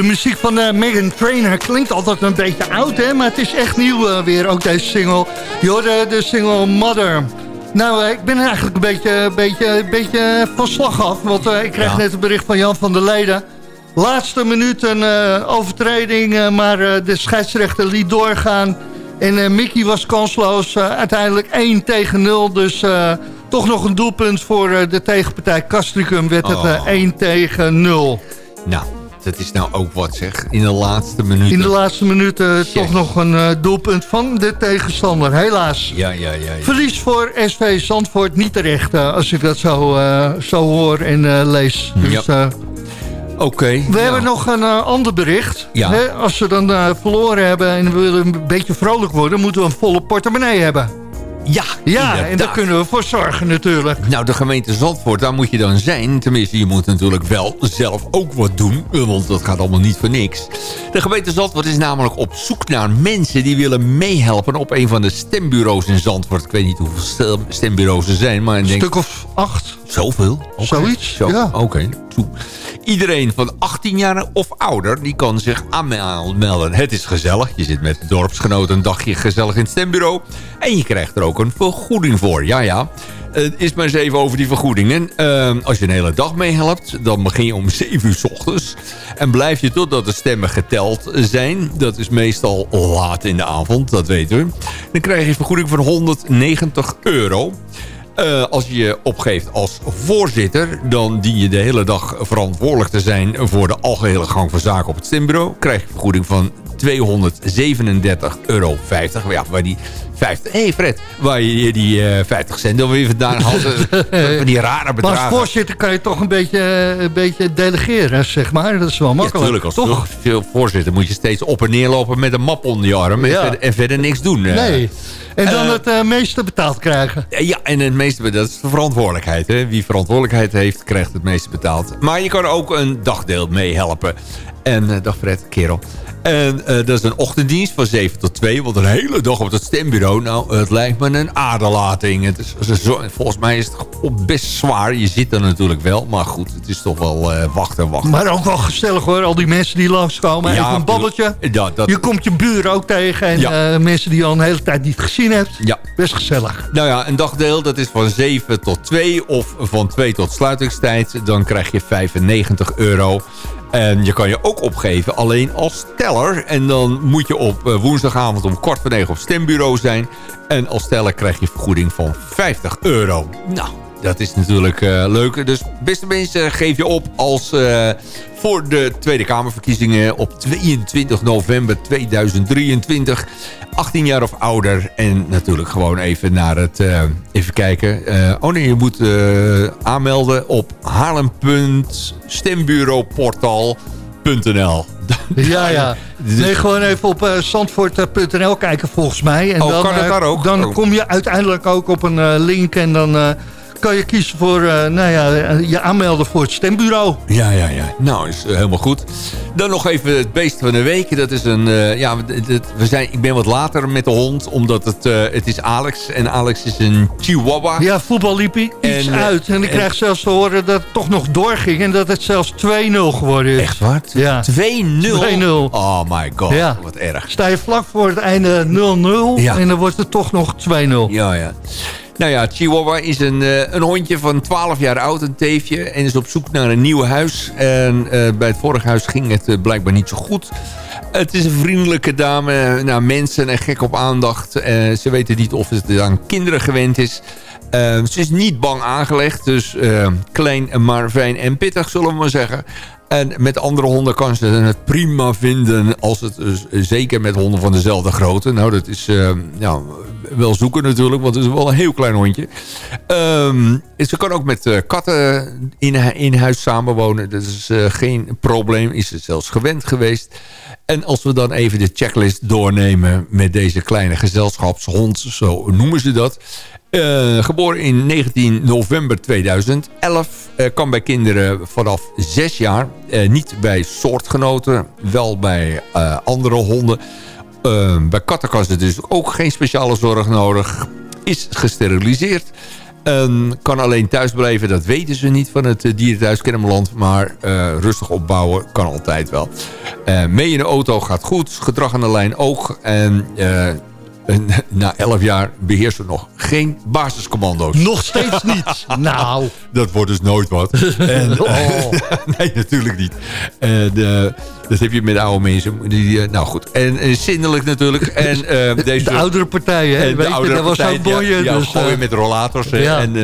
De muziek van uh, Megan Trainor klinkt altijd een beetje oud, hè? Maar het is echt nieuw uh, weer, ook deze single. Je hoorde de single Mother. Nou, ik ben eigenlijk een beetje, beetje, beetje van slag af. Want ik kreeg ja. net een bericht van Jan van der Leden. Laatste minuut een overtreding, maar de scheidsrechter liet doorgaan. En Mickey was kansloos. uiteindelijk 1 tegen 0, dus toch nog een doelpunt voor de tegenpartij Castricum. Werd het oh. 1 tegen 0. Nou, dat is nou ook wat zeg. In de laatste minuten. In de laatste minuten yes. toch nog een uh, doelpunt van de tegenstander. Helaas. Ja, ja, ja. ja. Verlies voor SV Zandvoort niet terecht. Uh, als ik dat zo, zo hoor en lees. Dus, ja. Oké. Okay, we hebben nog een ander bericht. Ja. Hè? Als we dan verloren hebben en we willen een beetje vrolijk worden... moeten we een volle portemonnee hebben. Ja, ja inderdaad. en daar kunnen we voor zorgen natuurlijk. Nou, de gemeente Zandvoort, daar moet je dan zijn. Tenminste, je moet natuurlijk wel zelf ook wat doen. Want dat gaat allemaal niet voor niks. De gemeente Zandvoort is namelijk op zoek naar mensen... die willen meehelpen op een van de stembureaus in Zandvoort. Ik weet niet hoeveel stembureaus er zijn. Maar ik een denk... stuk of acht. Zoveel? Okay. Zoiets, Zo, ja. Oké, okay. Iedereen van 18 jaar of ouder, die kan zich aanmelden. Het is gezellig. Je zit met dorpsgenoten een dagje gezellig in het stembureau. En je krijgt er ook een vergoeding voor. Ja, ja. Uh, is maar eens even over die vergoedingen. Uh, als je een hele dag meehelpt, dan begin je om 7 uur s ochtends. En blijf je totdat de stemmen geteld zijn. Dat is meestal laat in de avond, dat weten we. Dan krijg je een vergoeding van 190 euro. Uh, als je je opgeeft als voorzitter... dan dien je de hele dag verantwoordelijk te zijn... voor de algehele gang van zaken op het stembureau. Krijg je vergoeding van 237,50 euro. Ja, waar die 50... Hé hey Fred, waar je die uh, 50 cent dan weer vandaan haalt. die rare bedragen. Maar als voorzitter kan je toch een beetje, een beetje delegeren, zeg maar. Dat is wel makkelijk, ja, tuurlijk, toch? Voorzitter moet je steeds op en neer lopen met een map onder je arm. Ja. En, verder, en, verder, niks doen. Nee. En dan uh, het uh, meeste betaald krijgen. Ja, en het meeste, dat is de verantwoordelijkheid. Hè? Wie verantwoordelijkheid heeft, krijgt het meeste betaald. Maar je kan ook een dagdeel meehelpen. En dag Fred, kerel. En dat is een ochtenddienst van 7 tot 2. Want een hele dag op het stembureau. Nou, het lijkt me een aderlating. Het is, zo, volgens mij is het best zwaar. Je zit er natuurlijk wel. Maar goed, het is toch wel uh, wachten en wachten. Maar ook wel gezellig hoor. Al die mensen die langskomen. Ja, Even een babbeltje. Ja, dat... Je komt je buren ook tegen. En ja. uh, mensen die je al een hele tijd niet gezien hebt. Ja. Best gezellig. Nou ja, een dagdeel dat is van 7 tot 2. Of van 2 tot sluitingstijd. Dan krijg je 95 euro. En je kan je ook opgeven alleen als teller. En dan moet je op woensdagavond om kwart voor negen op stembureau zijn. En als teller krijg je vergoeding van 50 euro. Nou, dat is natuurlijk uh, leuk. Dus beste mensen, geef je op als uh, voor de Tweede Kamerverkiezingen op 22 november 2023. 18 jaar of ouder. En natuurlijk gewoon even naar het... Uh, even kijken. oh nee, je moet aanmelden op haarlem.stembureauportaal.nl ja, ja. Nee, gewoon even op uh, zandvoort.nl kijken volgens mij. En oh, dan, kan het daar ook? Dan kom je uiteindelijk ook op een uh, link en dan... Uh, kan je kiezen voor, uh, nou ja, je aanmelden voor het stembureau. Ja, ja, ja. Nou, is uh, helemaal goed. Dan nog even het beest van de week. Dat is een, uh, ja, we zijn, ik ben wat later met de hond, omdat het, het is Alex. En Alex is een chihuahua. Ja, voetbal liep iets en, uit. En ik krijg zelfs te horen dat het toch nog doorging. En dat het zelfs 2-0 geworden is. Echt waar? Ja. 2-0? 2-0. Oh my god, ja. wat erg. Sta je vlak voor het einde 0-0 ja. en dan wordt het toch nog 2-0. Ja, ja. Nou ja, Chihuahua is een, uh, een hondje van 12 jaar oud, een teefje. En is op zoek naar een nieuw huis. En uh, bij het vorige huis ging het uh, blijkbaar niet zo goed. Het is een vriendelijke dame naar mensen en gek op aandacht. ze weten niet of het aan kinderen gewend is. ze is niet bang aangelegd. Dus klein, maar fijn en pittig, zullen we maar zeggen. En met andere honden kan ze het prima vinden als het zeker met honden van dezelfde grootte. Nou, dat is nou, wel zoeken natuurlijk, want het is wel een heel klein hondje. Ehm, ze kan ook met eh, katten in, in huis samenwonen. Dat is eh, geen probleem, is ze zelfs gewend geweest. En als we dan even de checklist doornemen met deze kleine gezelschapshond, zo noemen ze dat. Eh, geboren in 19 november 2011. Uh, kan bij kinderen vanaf 6 jaar. Niet bij soortgenoten. Wel bij eh, andere honden. Bij katten kan ze dus ook geen speciale zorg nodig. Is gesteriliseerd. kan alleen thuis blijven. Dat weten ze niet van het dierenthuis Kennemerland. Maar rustig opbouwen kan altijd wel. mee in de auto gaat goed. Gedrag aan de lijn ook. En na 11 jaar beheersen nog geen basiscommando's. Nog steeds niet. nou. Dat wordt dus nooit wat. En, oh. nee, natuurlijk niet. En, uh, dat heb je met oude mensen. Die, uh, nou goed. En, en zindelijk natuurlijk. En, uh, deze, de oudere partijen, hè? de oudere dat was ook boeien. Ja, ja dus, gooien met rollators. Ja. En,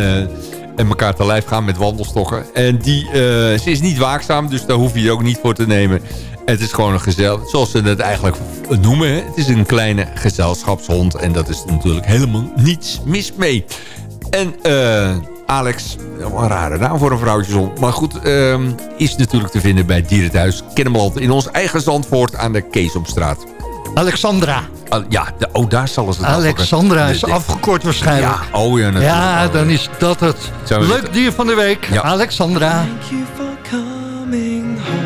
en elkaar te lijf gaan met wandelstokken. En die, ze is niet waakzaam, dus daar hoef je je ook niet voor te nemen. Het is gewoon een gezelschap, zoals ze het eigenlijk noemen. Het is een kleine gezelschapshond. En dat is natuurlijk helemaal niets mis mee. En uh, Alex, een rare naam voor een vrouwtjeshond. Maar goed, uh, is natuurlijk te vinden bij Dierenthuis Kennemerland. In ons eigen Zandvoort aan de Keesomstraat. Alexandra. Uh, ja, de, oh, daar zal het Alexandra is afgekort waarschijnlijk. Ja, oh ja, natuurlijk. Ja, dan is dat het. Leuk dier van de week, ja. Alexandra.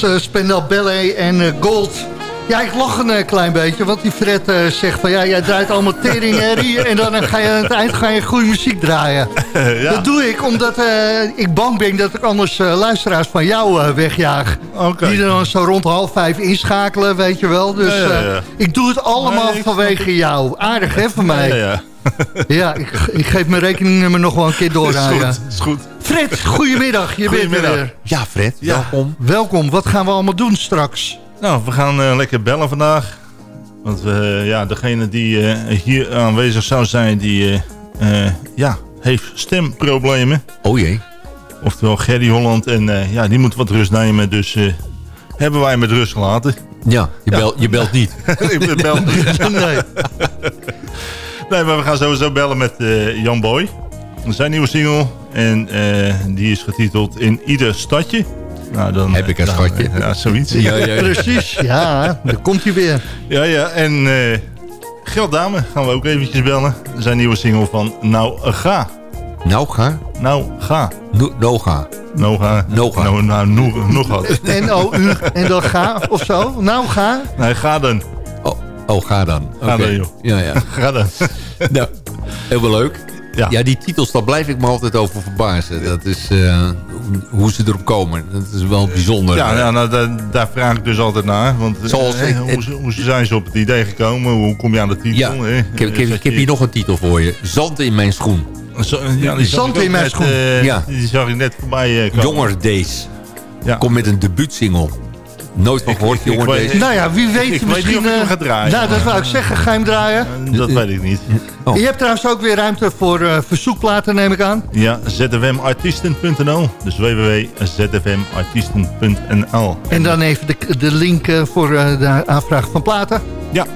was uh, Spendel Ballet en uh, Gold. Ja, ik lach een uh, klein beetje, want die Fred uh, zegt van... ja, jij draait allemaal teringherrie en dan ga je aan het eind ga je goede muziek draaien. ja. Dat doe ik omdat ik bang ben dat ik anders luisteraars van jou wegjaag. Okay. Die dan zo rond half vijf inschakelen, weet je wel. Dus ja, ja, ik doe het allemaal nee, vanwege jou. Aardig, hè, van mij. Ja, ik, ik, geef mijn rekeningnummer nog wel een keer door aan je. Is goed. Fred, goedemiddag. Je goedemiddag. bent er weer. Ja, Fred, welkom. Welkom. Wat gaan we allemaal doen straks? Nou, we gaan uh, lekker bellen vandaag. Want uh, ja, degene die uh, hier aanwezig zou zijn, die ja, heeft stemproblemen. Oh jee. Oftewel Gerry Holland. En ja, die moet wat rust nemen. Dus hebben wij met rust gelaten. Ja, je, ja. Belt, je belt niet. Ik bel niet. nee. Nee, maar we gaan sowieso bellen met Jan Boy. Zijn nieuwe single. En die is getiteld In Ieder Stadje. Nou, dan, Heb ik een nou, schatje. Ja, zoiets. Ja, ja, Precies, ja. Daar komt hij weer. Ja, ja. En uh, Gelddame gaan we ook eventjes bellen. Zijn nieuwe single van Nou Ga. Nou Ga? Nou Ga. No, no Ga. No Ga. No Ga. Nou, nou, no, nog wat. N-O-U en dan Ga of zo? Nou Ga? Nee, Ga dan. Oh, ga dan. Ga dan, joh. Ja, ja. ga dan. nou, heel leuk. Ja. ja, die titels, daar blijf ik me altijd over verbazen. Dat is uh, hoe ze erop komen. Dat is wel bijzonder. Ja, ja nou, daar, daar, vraag ik dus altijd naar. Want Zoals, eh, hoe, hoe, zijn ze op het idee gekomen? Hoe kom je aan de titel? Ja, eh? ik, heb, ik, heb, ik heb hier nog een titel voor je. Zand in mijn schoen. Zo, ja, die Zand in mijn net, schoen. Uh, ja. Die zag ik net voorbij komen. Jonger Days. Ja. Komt met een debuutsingle. Nooit van gehoord, Jonger Days. Nou ja, wie weet ik, ik misschien... Weet niet of ik hem ga draaien. Nou, dat wou ik zeggen. Ga je hem draaien? Dat weet ik niet. Oh. Je hebt trouwens ook weer ruimte voor uh, verzoekplaten, neem ik aan. Ja, zfmartiesten.nl. Dus www.zfmartiesten.nl. En dan even de, de link uh, voor uh, de aanvraag van platen. Ja.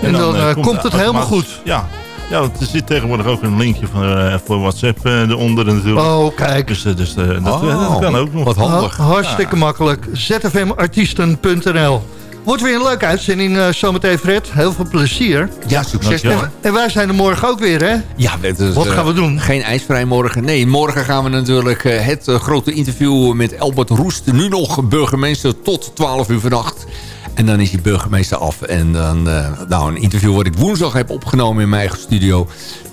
En, en dan, dan komt, komt het helemaal goed. Ja. Ja, want er zit tegenwoordig ook een linkje voor, uh, voor WhatsApp uh, eronder natuurlijk. Oh, kijk. Dus, uh, dus dat, oh, dat, kan ook nog. Wat handig. Hartstikke ja. makkelijk. zfmartiesten.nl Wordt weer een leuke uitzending uh, zometeen, Fred. Heel veel plezier. Ja, succes. En, en, wij zijn er morgen ook weer, hè? Ja, het is, Wat gaan we doen? Geen ijsvrij morgen. Nee, morgen gaan we natuurlijk uh, het grote interview met Albert Roest. Nu nog burgemeester tot 12 uur vannacht. En dan is die burgemeester af. En dan, uh, nou, een interview wat ik woensdag heb opgenomen in mijn eigen studio.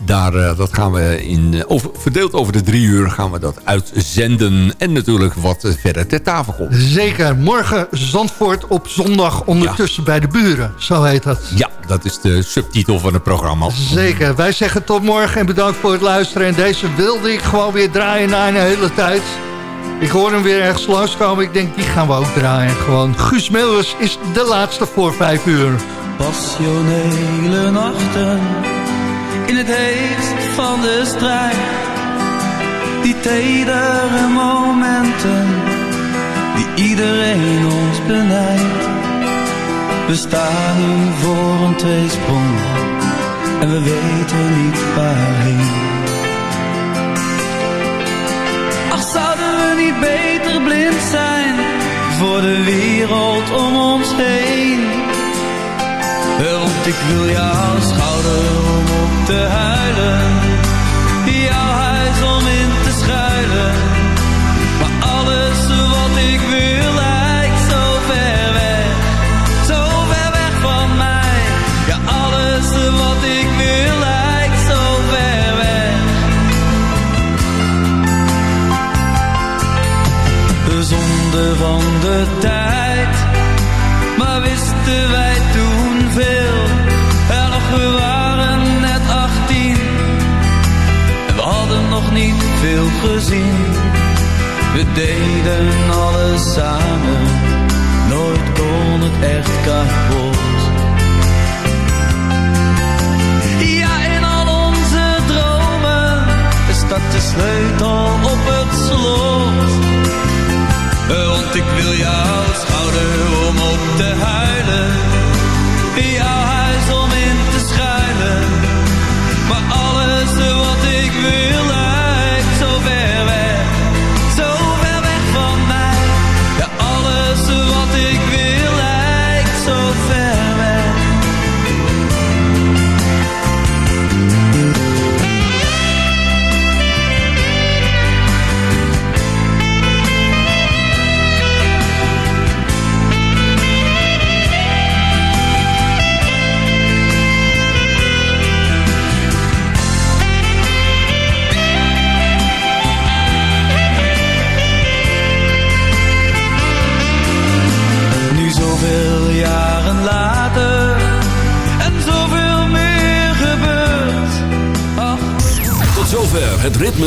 Daar, uh, dat gaan we in, uh, over, verdeeld over de drie uur gaan we dat uitzenden. En natuurlijk wat verder ter tafel komt. Zeker. Morgen Zandvoort op zondag ondertussen ja. bij de buren. Zo heet dat. Ja, dat is de subtitel van het programma. Zeker. Wij zeggen tot morgen en bedankt voor het luisteren. En deze wilde ik gewoon weer draaien na een hele tijd. Ik hoor hem weer ergens langskomen. Ik denk, die gaan we ook draaien. Gewoon. Guus Meeuwers is de laatste voor vijf uur. Passionele nachten. In het heetst van de strijd. Die tedere momenten. Die iedereen ons benijdt. We staan nu voor een tweesprong. En we weten niet waarheen. Niet beter blind zijn voor de wereld om ons heen? Want ik wil jouw schouder om te huilen,